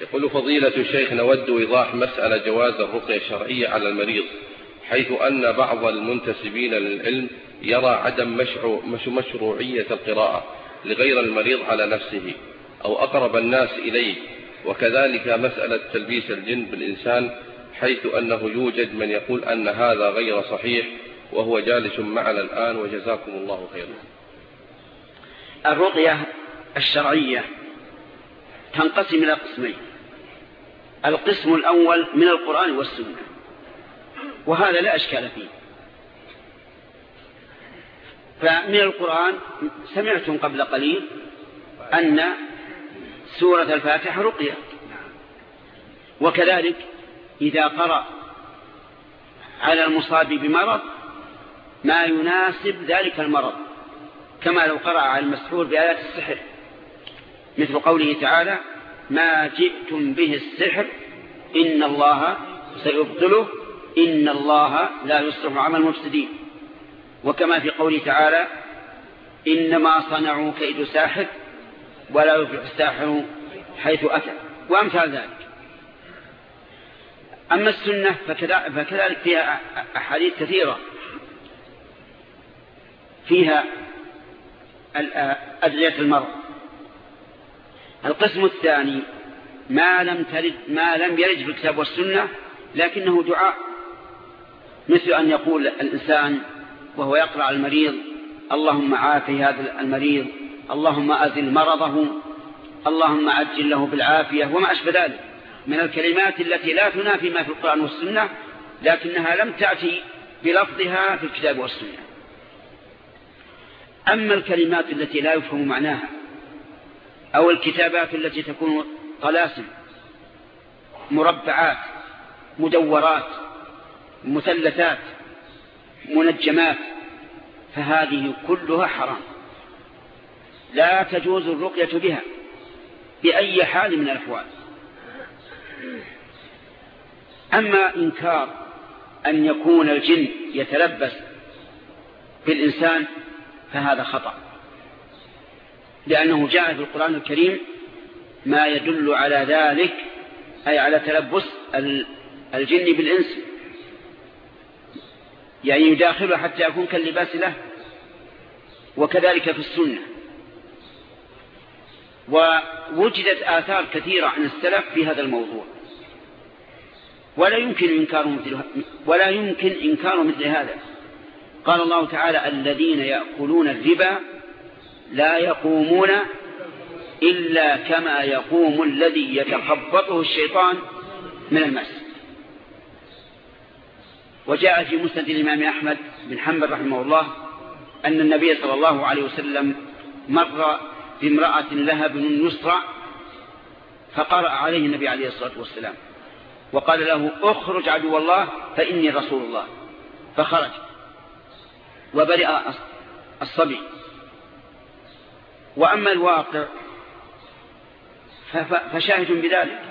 يقول فضيلة الشيخ نود إيضاح مسألة جواز الرقية الشرعية على المريض حيث أن بعض المنتسبين للعلم يرى عدم مشروعية القراءة لغير المريض على نفسه أو أقرب الناس إليه وكذلك مسألة تلبيس الجن بالإنسان حيث أنه يوجد من يقول أن هذا غير صحيح وهو جالس معنا الآن وجزاكم الله خيرا. الرقية الشرعية تنقسم إلى قسمين. القسم الأول من القرآن والسنة وهذا لا أشكال فيه. فمن القرآن سمعتم قبل قليل أن سورة الفاتحة رقية. وكذلك إذا قرأ على المصاب بمرض ما يناسب ذلك المرض كما لو قرأ على المسحور بآيات السحر. مثل قوله تعالى ما جئتم به السحر إن الله سيبطله إن الله لا يصلح عمل المفسدين. وكما في قوله تعالى إنما صنعوا كيد ساحر ولا يفلح الساحر حيث أتى. وأمثال ذلك. أما السنة فكذلك فيها أحاديث كثيرة. فيها أدعية المرض القسم الثاني ما لم ترد ما لم يرد في الكتاب والسنة لكنه دعاء. مثل أن يقول الإنسان وهو يقرأ المريض اللهم عافي هذا المريض اللهم أزل مرضه اللهم عجل له بالعافية وما أشبه ذلك. من الكلمات التي لا تنافي ما في القرآن والسنة لكنها لم تأتي بلفظها في الكتاب والسنة. أما الكلمات التي لا يفهم معناها أو الكتابات التي تكون طلاسم مربعات مدورات مثلثات منجمات فهذه كلها حرام. لا تجوز الرقية بها بأي حال من الأحوال. أما إنكار أن يكون الجن يتلبس بالإنسان فهذا خطأ. لأنه جاء في القرآن الكريم ما يدل على ذلك أي على تلبس الجن بالإنس. يعني يداخله حتى يكون كاللباس له وكذلك في السنة. ووجدت آثار كثيرة عن السلف في هذا الموضوع. ولا يمكن إنكار مثل ولا يمكن إنكار مثل هذا. قال الله تعالى الذين يأكلون الربا لا يقومون إلا كما يقوم الذي يتخبطه الشيطان من المس. وجاء في مسند الإمام أحمد بن حنبل رحمه الله أن النبي صلى الله عليه وسلم مر بامرأة لها بن يسرع فقرأ عليه النبي عليه الصلاة والسلام وقال له اخرج عدو الله فإني رسول الله. فخرج. وبرئ الصبي. وأما الواقع فشاهد بذلك.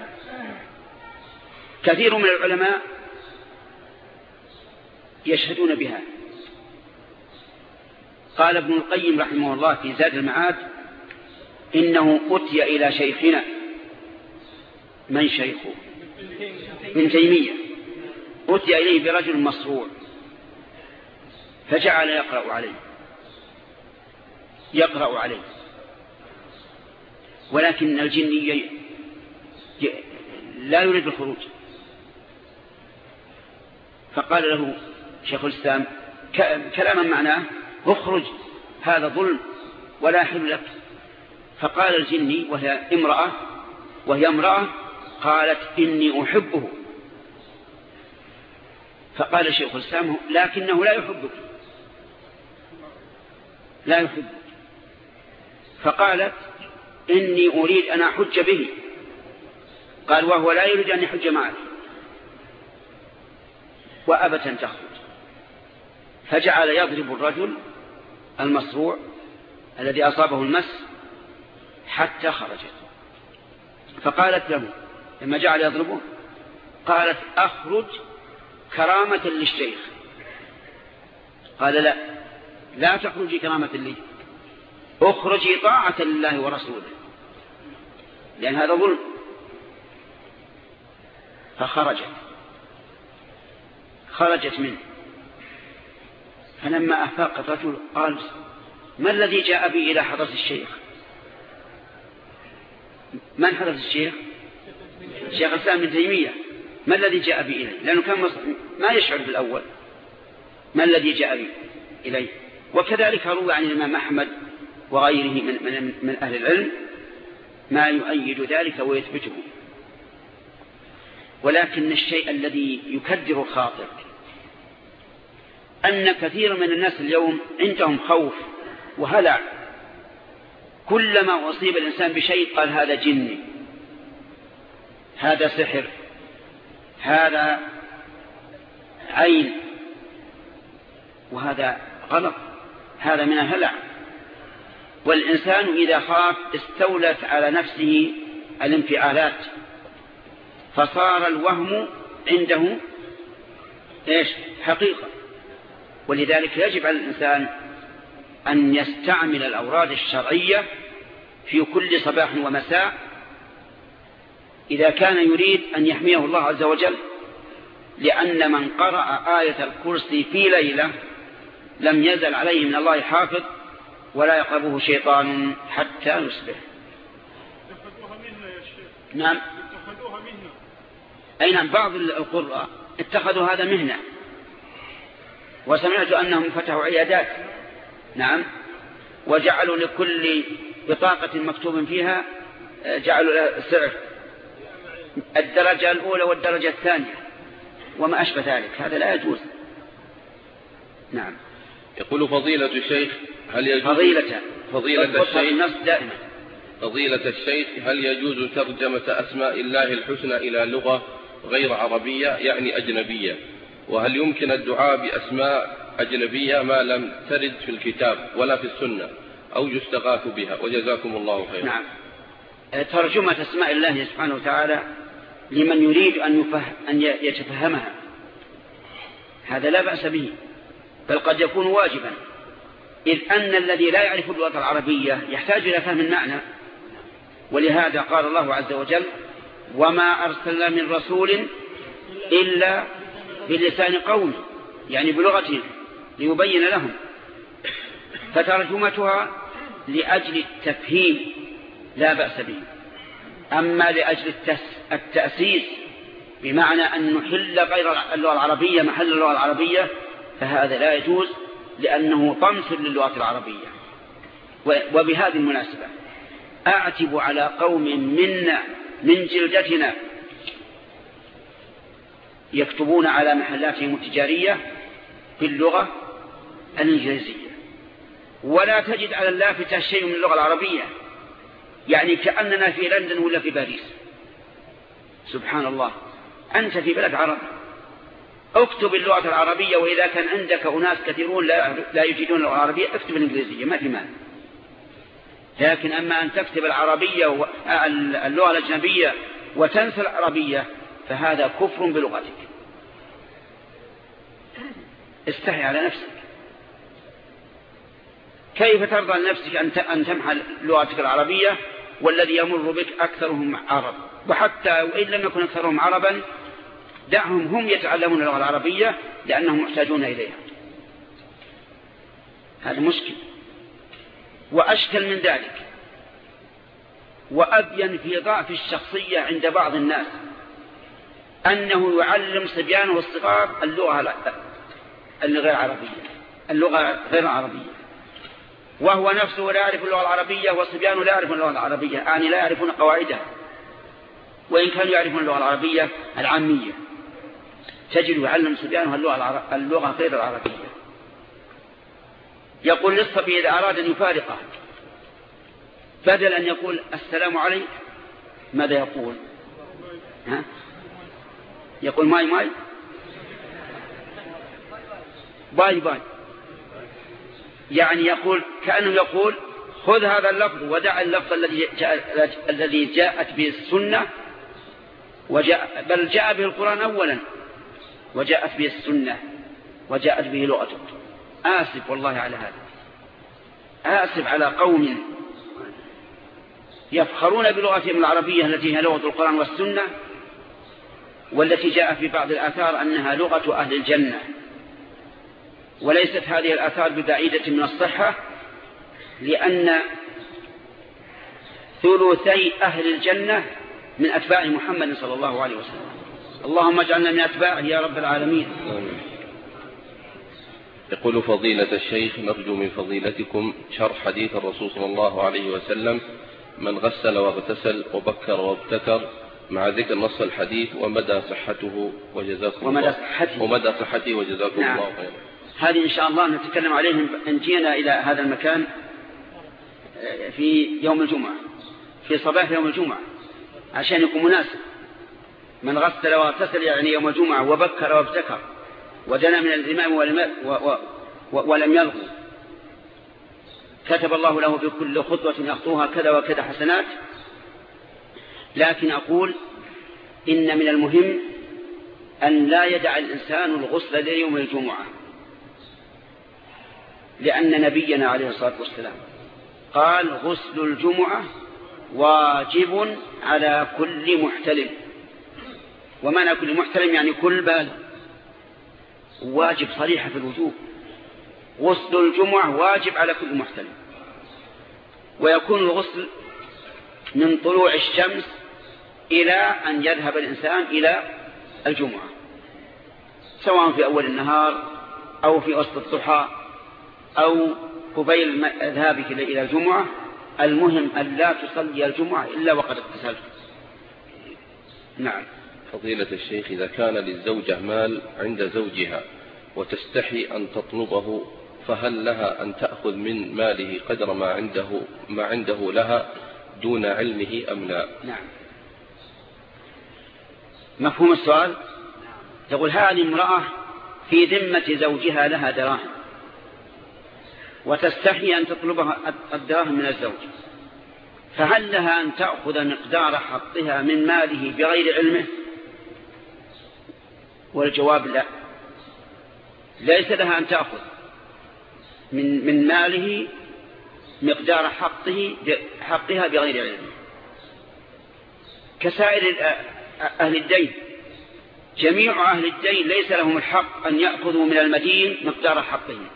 كثير من العلماء يشهدون بها. قال ابن القيم رحمه الله في زاد المعاد إنه أتي إلى شيخنا من شيخه. من تيمية. أتي إليه برجل مصروع فجعل يقرأ عليه. يقرأ عليه. ولكن الجن لا يريد الخروج. فقال له شيخ الإسلام كلاما معناه اخرج هذا ظلم ولا يحل لك. فقال الجني وهي امرأة وهي امرأة قالت إني أحبه. فقال شيخ الإسلام لكنه لا يحبك. لا يحبك فقالت إني أريد أن أحج به. قال وهو لا يريد أن يحج معك. وأبت أن تخرج. فجعل يضرب الرجل المصروع الذي أصابه المس حتى خرجت. فقالت له لما جعل يضربه قالت أخرج كرامة للشيخ. قال لا. لا تخرجي كرامة لي. اخرجي طاعة لله ورسوله. لأن هذا ظلم. فخرجت. خرجت منه. فلما أفاق الرجل قال ما الذي جاء بي إلى حضرة الشيخ؟ من حضرة الشيخ؟ شيخ الإسلام بن تيمية. ما الذي جاء بي إليه لأنه كان ما يشعر بالأول. ما الذي جاء بي إليه وكذلك روى عن الإمام أحمد وغيره من, من, من أهل العلم ما يؤيد ذلك ويثبته. ولكن الشيء الذي يكدر الخاطر أن كثير من الناس اليوم عندهم خوف وهلع. كلما أصيب الإنسان بشيء قال هذا جني هذا سحر هذا عين وهذا غلط. هذا من الهلع. والإنسان إذا خاف استولت على نفسه الانفعالات. فصار الوهم عنده إيش؟ حقيقة. ولذلك يجب على الإنسان أن يستعمل الأوراد الشرعية في كل صباح ومساء إذا كان يريد أن يحميه الله عز وجل لأن من قرأ آية الكرسي في ليلة لم يزل عليه من الله حافظ ولا يقربه شيطان حتى يصبح. نعم. أي نعم بعض القراء اتخذوا هذا مهنة. وسمعت أنهم فتحوا عيادات. نعم. وجعلوا لكل بطاقة مكتوب فيها جعلوا سعر الدرجة الأولى والدرجة الثانية. وما أشبه ذلك. هذا لا يجوز. نعم. يقول فضيلة الشيخ هل يجوز فضيلة. فضيلة الشيخ؟ النص دائما. فضيلة الشيخ هل يجوز ترجمة أسماء الله الحسنى إلى لغة غير عربية يعني أجنبية؟ وهل يمكن الدعاء بأسماء أجنبية ما لم ترد في الكتاب ولا في السنة أو يستغاث بها؟ وجزاكم الله خيرا. نعم. ترجمة أسماء الله سبحانه وتعالى لمن يريد أن, يفهم أن يتفهمها. هذا لا بأس به. بل قد يكون واجبا. إذ أن الذي لا يعرف اللغة العربية يحتاج إلى فهم المعنى. ولهذا قال الله عز وجل وما أرسلنا من رسول إلا بلسان قوم. يعني بلغتهم ليبين لهم. فترجمتها لأجل التفهيم لا بأس به. أما لأجل التأسيس بمعنى أن نحل غير اللغة العربية محل اللغة العربية فهذا لا يجوز لأنه طمس للغة العربية. وبهذه المناسبة أعتب على قوم منا من جلدتنا يكتبون على محلاتهم التجارية باللغة الإنجليزية. ولا تجد على اللافتة شيء من اللغة العربية. يعني كأننا في لندن ولا في باريس. سبحان الله. أنت في بلد عرب. اكتب اللغة العربية وإذا كان عندك أناس كثيرون لا, يجيدون العربية اكتب الإنجليزية ما في مال لكن أما أن تكتب العربية اللغة الأجنبية وتنسى العربية فهذا كفر بلغتك. استحي على نفسك. كيف ترضى لنفسك أن تمحى لغتك العربية؟ والذي يمر بك أكثرهم عرب. وحتى وإن لم يكن أكثرهم عربا دعهم هم يتعلمون اللغة العربية لأنهم محتاجون إليها. هذا مشكل. وأشكل من ذلك. وأبين في ضعف الشخصية عند بعض الناس. أنه يعلم صبيانه الصغار اللغة الغير عربية اللغة غير العربية. وهو نفسه لا يعرف اللغة العربية وصبيانه لا يعرفون اللغة العربية. يعني لا يعرفون قواعدها. وإن كانوا يعرفون اللغة العربية العامية. تجد يعلم صبيانه اللغة, اللغة غير العربية. يقول للصبي إذا أراد أن يفارقه بدل أن يقول السلام عليك ماذا يقول؟ ها؟ يقول bye bye؟ bye bye. يعني يقول كأنه يقول خذ هذا اللفظ ودع اللفظ الذي جاء الذي جاءت به السنة وجاء بل جاء به القرآن أولا. وجاءت به السنة وجاءت به لغته آسف والله على هذا. آسف على قوم يفخرون بلغتهم العربية التي هي لغة القرآن والسنة والتي جاء في بعض الآثار أنها لغة أهل الجنة. وليست هذه الآثار ببعيدة من الصحة لأن ثلثي أهل الجنة من أتباع محمد صلى الله عليه وسلم. اللهم اجعلنا من أتباعه يا رب العالمين. يقول فضيلة الشيخ نرجو من فضيلتكم شرح حديث الرسول صلى الله عليه وسلم من غسل واغتسل وبكر وابتكر مع ذكر نص الحديث ومدى صحته وجزاكم ومدى الله صحته. ومدى صحته وجزاكم نعم. الله خيرا. هذه إن شاء الله نتكلم عليهم إن جينا إلى هذا المكان آه، في يوم الجمعة في صباح يوم الجمعة عشان يكون مناسب. من غسل واغتسل يعني يوم الجمعة وبكر وابتكر ودنا من الإمام ولم, ولم يلغو. كتب الله له في كل خطوة يخطوها كذا وكذا حسنات. لكن أقول إن من المهم أن لا يدع الإنسان الغسل ليوم الجمعة. لأن نبينا عليه الصلاة والسلام قال غسل الجمعة واجب على كل محتلم. ومعنى كل محتلم يعني كل بال. واجب صريحة في الوجوب. غسل الجمعة واجب على كل محتلم ويكون الغسل من طلوع الشمس إلى أن يذهب الإنسان إلى الجمعة. سواء في أول النهار أو في وسط الضحى أو قبيل ذهابك إلى الجمعة. المهم أن لا تصلي الجمعة إلا وقد اغتسلت. نعم. فضيلة الشيخ إذا كان للزوجة مال عند زوجها وتستحي أن تطلبه فهل لها أن تأخذ من ماله قدر ما عنده ما عنده لها دون علمه أم لا؟ نعم. مفهوم السؤال؟ تقول هذه امرأة في ذمة زوجها لها دراهم وتستحي أن تطلبها الدراهم من الزوج فهل لها أن تأخذ مقدار حقها من ماله بغير علمه؟ والجواب لا. ليس لها أن تأخذ. من, من ماله مقدار حقه حقها بغير علمه كسائر أهل الدين. جميع أهل الدين ليس لهم الحق أن يأخذوا من المدين مقدار حقهم.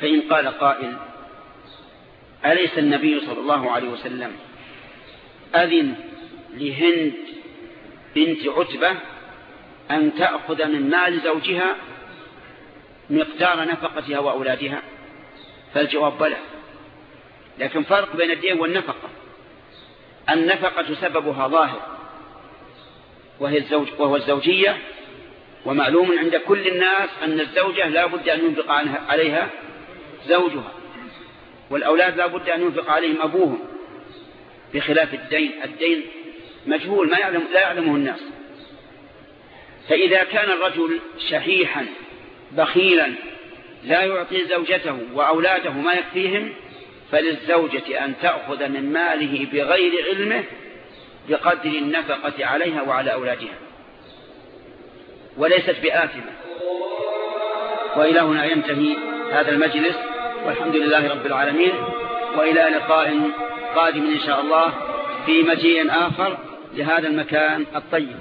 فإن قال قائل أليس النبي صلى الله عليه وسلم أذن لهند بنت عتبة أن تأخذ من مال زوجها مقدار نفقتها وأولادها؟ فالجواب بلى. لكن فرق بين الدين والنفقة. النفقة سببها ظاهر وهي الزوج وهو الزوجية ومعلوم عند كل الناس أن الزوجة لا بد أن ينفق عليها زوجها والأولاد لا بد أن ينفق عليهم أبوهم بخلاف الدين الدين مجهول ما يعلم لا يعلمه الناس. فإذا كان الرجل شحيحا بخيلا لا يعطي زوجته وأولاده ما يكفيهم فللزوجة أن تأخذ من ماله بغير علمه بقدر النفقة عليها وعلى أولادها. وليست بآثمة. وإلى هنا ينتهي هذا المجلس والحمد لله رب العالمين وإلى لقاء قادم إن شاء الله في مجيء آخر. لهذا المكان الطيب.